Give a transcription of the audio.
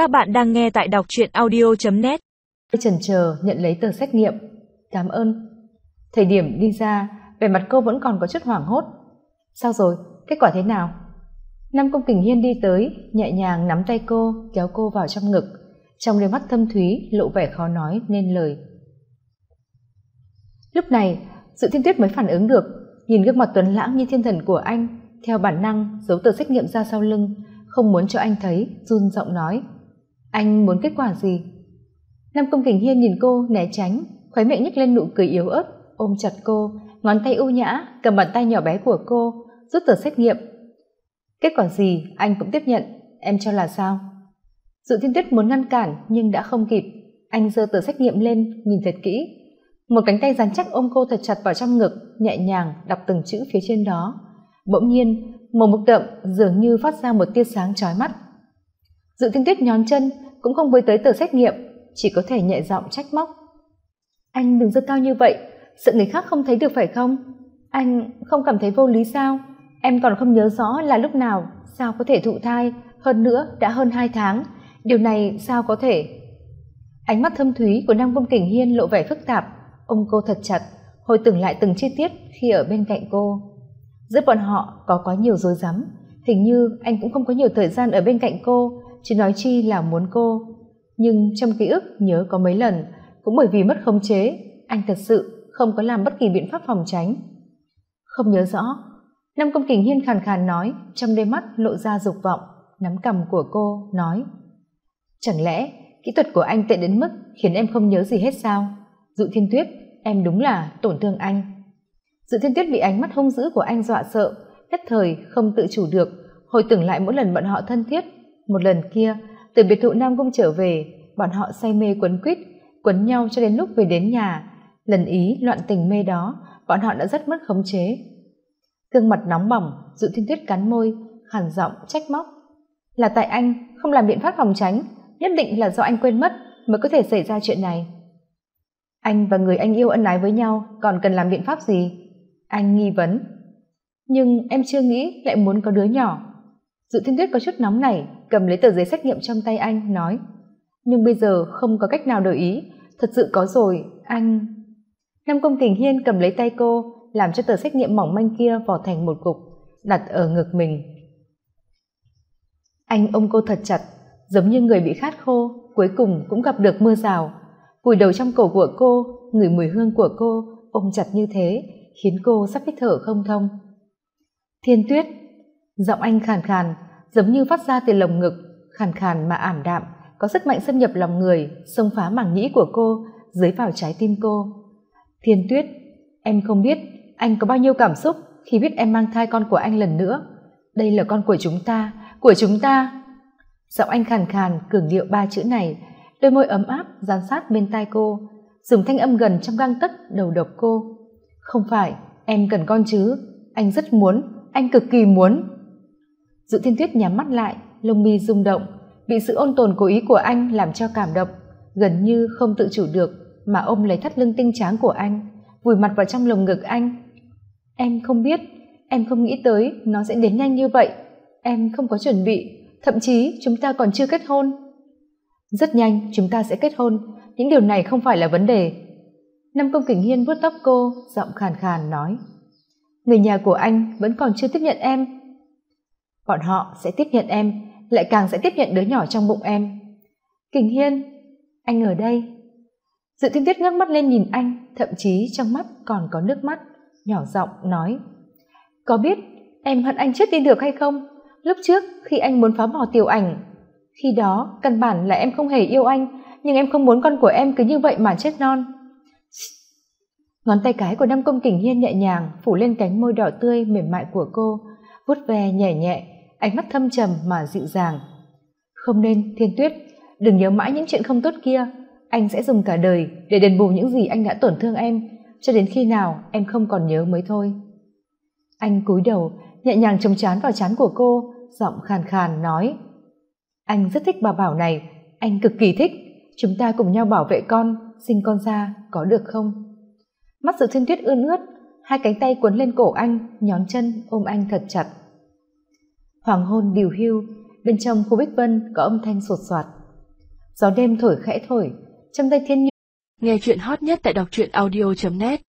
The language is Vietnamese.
Các bạn đang nghe tại đọc truyện audio.net Trần chờ nhận lấy tờ xét nghiệm. Cảm ơn. Thời điểm đi ra, vẻ mặt cô vẫn còn có chút hoảng hốt. Sao rồi? Kết quả thế nào? Nam Công Kình Hiên đi tới, nhẹ nhàng nắm tay cô, kéo cô vào trong ngực. Trong đôi mắt thâm thúy, lộ vẻ khó nói nên lời. Lúc này, sự thiên tuyết mới phản ứng được, nhìn gương mặt tuấn lãng như thiên thần của anh, theo bản năng giấu tờ xét nghiệm ra sau lưng, không muốn cho anh thấy, run giọng nói anh muốn kết quả gì? Nam công kình hiên nhìn cô né tránh, khóe miệng nhếch lên nụ cười yếu ớt, ôm chặt cô, ngón tay ưu nhã, cầm bàn tay nhỏ bé của cô, rút tờ xét nghiệm. Kết quả gì? Anh cũng tiếp nhận. Em cho là sao? Dự thiên tuyết muốn ngăn cản, nhưng đã không kịp. Anh giơ tờ xét nghiệm lên, nhìn thật kỹ. Một cánh tay dán chắc ôm cô thật chặt vào trong ngực, nhẹ nhàng đọc từng chữ phía trên đó. Bỗng nhiên màu mực đậm dường như phát ra một tia sáng chói mắt dự thiên tuyết nhón chân cũng không với tới tờ xét nghiệm, chỉ có thể nhẹ giọng trách móc. Anh đừng dơ cao như vậy, sợ người khác không thấy được phải không? Anh không cảm thấy vô lý sao? Em còn không nhớ rõ là lúc nào, sao có thể thụ thai, hơn nữa đã hơn hai tháng, điều này sao có thể? Ánh mắt thâm thúy của nam công kình hiên lộ vẻ phức tạp, ông cô thật chặt, hồi tưởng lại từng chi tiết khi ở bên cạnh cô. Giữa bọn họ có quá nhiều rối rắm, hình như anh cũng không có nhiều thời gian ở bên cạnh cô chứ nói chi là muốn cô. Nhưng trong ký ức nhớ có mấy lần, cũng bởi vì mất khống chế, anh thật sự không có làm bất kỳ biện pháp phòng tránh. Không nhớ rõ năm công kình hiên khàn khàn nói, trong đôi mắt lộ ra dục vọng, nắm cầm của cô, nói, chẳng lẽ kỹ thuật của anh tệ đến mức khiến em không nhớ gì hết sao? Dụ thiên tuyết, em đúng là tổn thương anh. Dự thiên tuyết bị ánh mắt hung dữ của anh dọa sợ, nhất thời không tự chủ được, hồi tưởng lại mỗi lần bọn họ thân thiết một lần kia, từ biệt thự nam cung trở về, bọn họ say mê quấn quýt, quấn nhau cho đến lúc về đến nhà. Lần ý loạn tình mê đó, bọn họ đã rất mất khống chế. Gương mặt nóng bỏng, dự thiên tuyết cắn môi, hàn giọng, trách móc. Là tại anh, không làm biện pháp phòng tránh, nhất định là do anh quên mất mới có thể xảy ra chuyện này. Anh và người anh yêu ân ái với nhau còn cần làm biện pháp gì? Anh nghi vấn. Nhưng em chưa nghĩ lại muốn có đứa nhỏ dự thiên tuyết có chút nóng này, cầm lấy tờ giấy xét nghiệm trong tay anh, nói, nhưng bây giờ không có cách nào đổi ý. Thật sự có rồi, anh nam công tình hiên cầm lấy tay cô, làm cho tờ xét nghiệm mỏng manh kia vỏ thành một cục, đặt ở ngực mình. Anh ôm cô thật chặt, giống như người bị khát khô, cuối cùng cũng gặp được mưa rào. Vùi đầu trong cổ của cô, ngửi mùi hương của cô, ôm chặt như thế, khiến cô sắp hít thở không thông. Thiên tuyết giọng anh khàn khàn, giống như phát ra từ lồng ngực. Khàn khàn mà ảm đạm, có sức mạnh xâm nhập lòng người, xông phá mảng nhĩ của cô, dưới vào trái tim cô. Thiên tuyết, em không biết anh có bao nhiêu cảm xúc khi biết em mang thai con của anh lần nữa. Đây là con của chúng ta, của chúng ta. Giọng anh khàn khàn, cường điệu ba chữ này, đôi môi ấm áp, dán sát bên tai cô, dùng thanh âm gần trong gang tấc đầu độc cô. Không phải, em cần con chứ, anh rất muốn, anh cực kỳ muốn dự thiên tuyết nhắm mắt lại, lông mi rung động, bị sự ôn tồn cố ý của anh làm cho cảm động. Gần như không tự chủ được mà ôm lấy thắt lưng tinh tráng của anh, vùi mặt vào trong lồng ngực anh. Em không biết, em không nghĩ tới nó sẽ đến nhanh như vậy. Em không có chuẩn bị, thậm chí chúng ta còn chưa kết hôn. Rất nhanh, chúng ta sẽ kết hôn. Những điều này không phải là vấn đề. Năm công kình hiên vuốt tóc cô, giọng khàn khàn nói. Người nhà của anh vẫn còn chưa tiếp nhận em bọn họ sẽ tiếp nhận em, lại càng sẽ tiếp nhận đứa nhỏ trong bụng em. Kình hiên, anh ở đây. Dự thiên tuyết ngước mắt lên nhìn anh, thậm chí trong mắt còn có nước mắt, nhỏ giọng nói. Có biết em hận anh chết đi được hay không? Lúc trước khi anh muốn phá bỏ tiểu ảnh, khi đó căn bản là em không hề yêu anh, nhưng em không muốn con của em cứ như vậy mà chết non. Ngón tay cái của nam công kình hiên nhẹ nhàng phủ lên cánh môi đỏ tươi mềm mại của cô, vuốt ve nhẹ nhẹ ánh mắt thâm trầm mà dịu dàng. Không nên, thiên tuyết, đừng nhớ mãi những chuyện không tốt kia. Anh sẽ dùng cả đời để đền bù những gì anh đã tổn thương em. Cho đến khi nào, em không còn nhớ mới thôi. Anh cúi đầu, nhẹ nhàng chống chán vào chán của cô, giọng khàn khàn nói, anh rất thích bà bảo này. Anh cực kỳ thích. Chúng ta cùng nhau bảo vệ con, sinh con ra, có được không? Mắt sự thiên tuyết ươn ướt, hai cánh tay cuốn lên cổ anh, nhón chân ôm anh thật chặt hoàng hôn điều hưu, bên trong khu bích vân có âm thanh sột soạt. Gió đêm thổi khẽ thổi, trong tay thiên nhiên nghe chuyện hot nhất tại đọc truyện audio net.